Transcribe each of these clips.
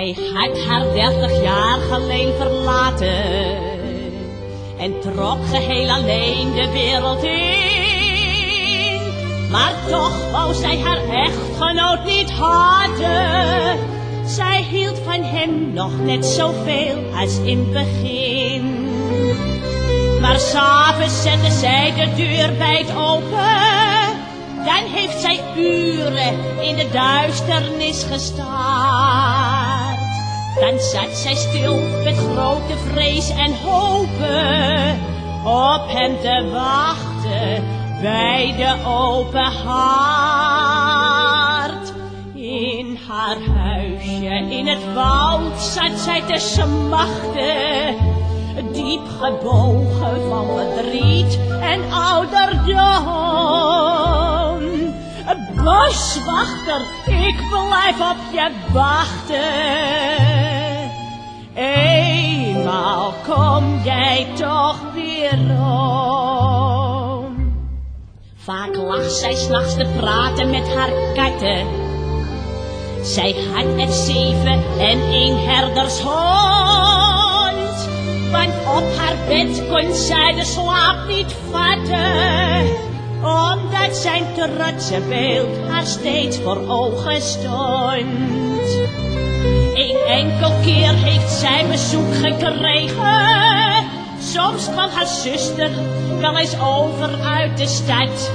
Hij had haar dertig jaar geleden verlaten en trok geheel alleen de wereld in. Maar toch wou zij haar echtgenoot niet hadden. Zij hield van hem nog net zoveel als in het begin. Maar s'avonds zette zij de deur wijd open. Dan heeft zij uren in de duisternis gestaard. Dan zat zij stil met grote vrees en hopen op hem te wachten bij de open haard. In haar huisje in het woud zat zij te smachten, diep gebogen van verdriet en ouderdom. Boswachter, ik blijf op je wachten. Vaak lag zij s'nachts te praten met haar katten. Zij had er zeven en een herdershond. Want op haar bed kon zij de slaap niet vatten omdat zijn trotse beeld haar steeds voor ogen stond. Een enkel keer heeft zij bezoek gekregen. Soms kwam haar zuster wel eens over uit de stad.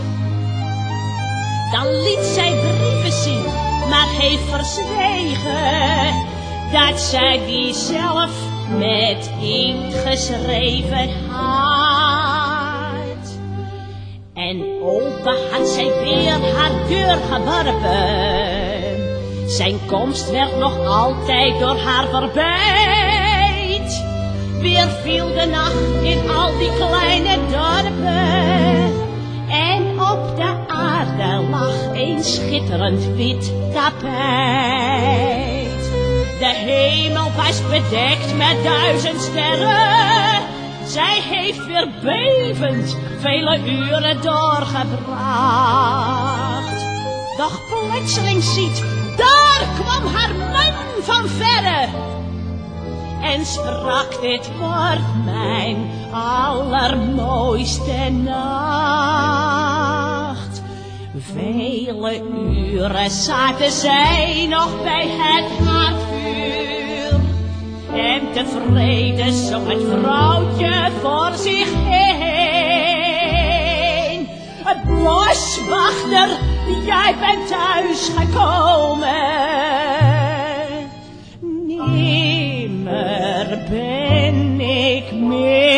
Dan liet zij brieven zien, maar heeft verzwegen dat zij die zelf met inkt geschreven had. En open had zij weer haar deur geworpen. Zijn komst werd nog altijd door haar verbeid. Weer viel de nacht in al die kleine dorpen. En op de aarde lag een schitterend wit tapijt. De hemel was bedekt met duizend sterren. Zij heeft weer bevend vele uren doorgebracht. Doch plotseling ziet, daar kwam haar man van verre. En sprak, dit wordt mijn allermooiste nacht. Vele uren zaten zij nog bij het haardvuur. En tevreden zong het vrouwtje voor zich heen. Boswachter, jij bent thuis gekomen. Nimmer ben ik meer alleen.